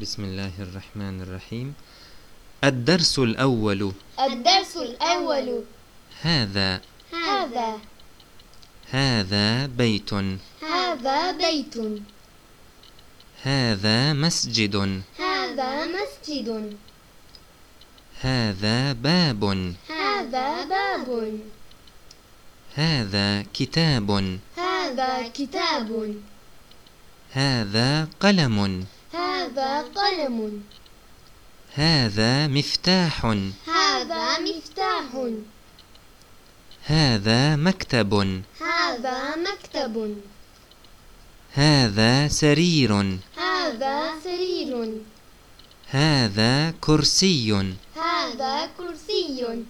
بسم الله الرحمن الرحيم. الدرس الأول. الدرس الأول. هذا. هذا. هذا بيت. هذا بيت. هذا مسجد. هذا مسجد. هذا باب. هذا باب. هذا كتاب. هذا كتاب. هذا قلم. هذا قلم. هذا مفتاح. هذا مفتاح. هذا مكتب. هذا مكتب. هذا سرير. هذا سرير. هذا كرسي. هذا كرسي.